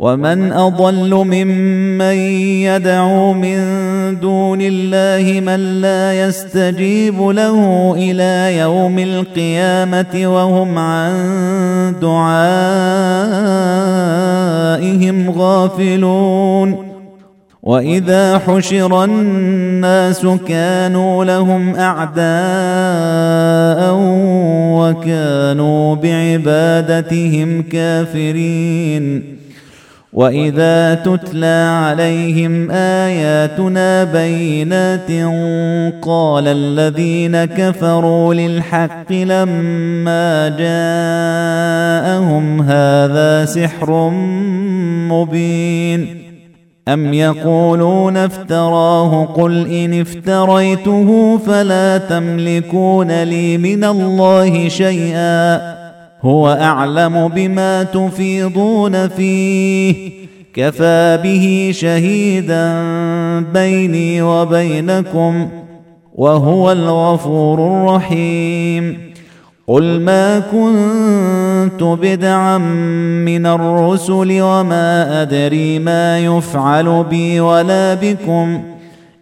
ومن اضل ممن يدعو من دون الله من لا يستجيب له إلى يوم القيامه وهم عن دعائهم غافلون واذا حشر الناس كانوا لهم اعداء وكانوا بعبادتهم كافرين واذا تتلى عليهم اياتنا بينات قال الذين كفروا للحق لما جاءهم هذا سحر مبين ام يقولون افتراه قل ان افتريته فلا تملكون لي من الله شيئا هو أعلم بما تفيضون فيه. كفى به شهيدا بيني وبينكم وهو الغفور الرحيم. قل ما كنت بدعا من الرسل وما أدري ما يفعل بي ولا بكم.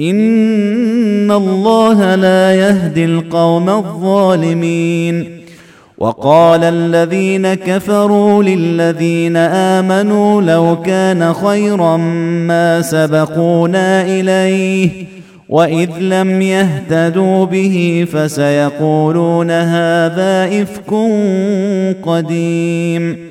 ان الله لا يهدي القوم الظالمين. وقال الذين كفروا للذين امنوا لو كان خيرا ما سبقونا اليه واذ لم يهتدوا به فسيقولون هذا افك قديم.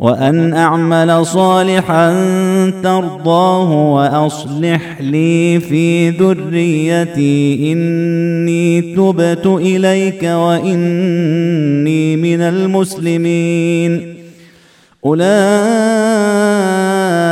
وأن أعمل صالحا ترضاه وأصلح لي في ذريتي. إني تبت إليك وإني من المسلمين. أولئك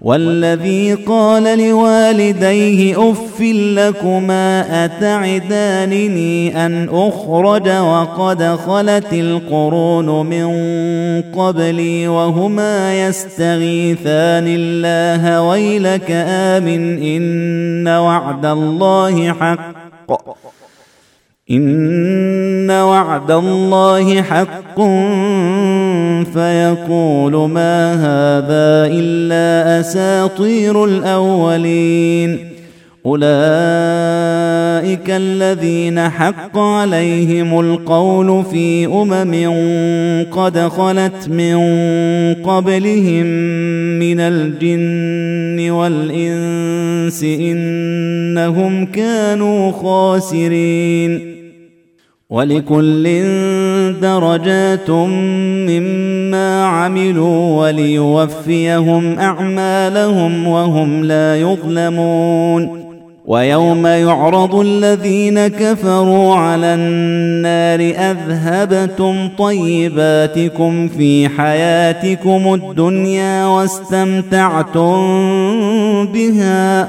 والذي قال لوالديه اف لكما اتعدانني ان اخرج وقد خلت القرون من قبلي وهما يستغيثان الله ويلك امن ان وعد الله حق إن وعد الله حق فيقول ما هذا إلا أساطير الأولين. أولئك الذين حق عليهم القول في أمم قد خلت من قبلهم من الجن والإنس إنهم كانوا خاسرين. ولكل درجات مما عملوا وليوفيهم أعمالهم وهم لا يظلمون. ويوم يعرض الذين كفروا على النار أذهبتم طيباتكم في حياتكم الدنيا واستمتعتم بها.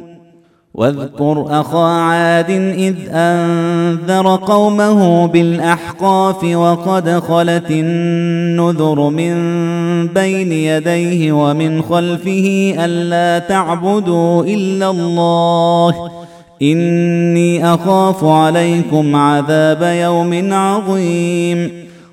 واذكر أخا عاد إذ أنذر قومه بالأحقاف وقد خلت النذر من بين يديه ومن خلفه ألا تعبدوا إلا الله. إني أخاف عليكم عذاب يوم عظيم.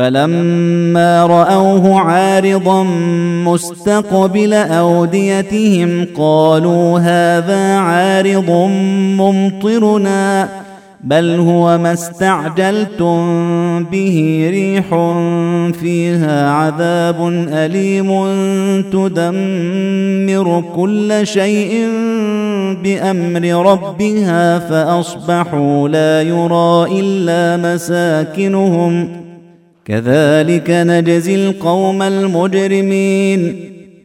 فلما رأوه عارضا مستقبل أوديتهم قالوا هذا عارض ممطرنا بل هو ما استعجلتم به ريح فيها عذاب أليم تدمر كل شيء بأمر ربها فأصبحوا لا يرى إلا مساكنهم. كذلك نجزي القوم المجرمين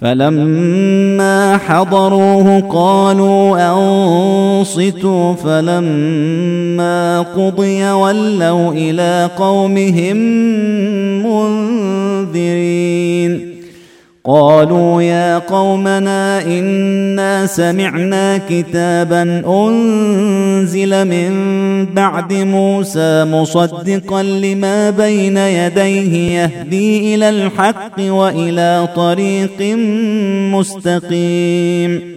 فلما حضروه قالوا أنصتوا فلما قضي ولوا إلى قومهم منذرين قالوا يا قومنا إنا سمعنا كتابا أنزل من بعد موسى مصدقا لما بين يديه يهدي إلى الحق وإلى طريق مستقيم.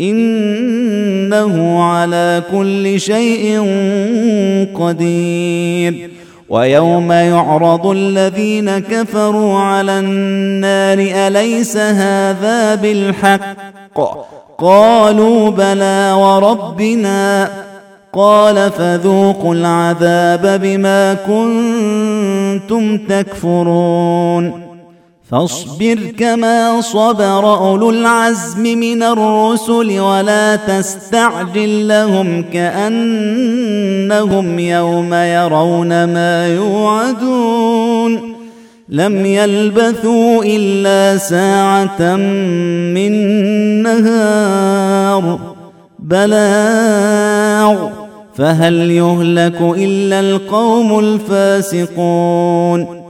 إنه على كل شيء قدير. ويوم يعرض الذين كفروا على النار أليس هذا بالحق؟ قالوا بلى وربنا. قال فذوقوا العذاب بما كنتم تكفرون. فاصبر كما صبر أولو العزم من الرسل ولا تستعجل لهم كأنهم يوم يرون ما يوعدون لم يلبثوا إلا ساعة من نهار بلاغ فهل يهلك إلا القوم الفاسقون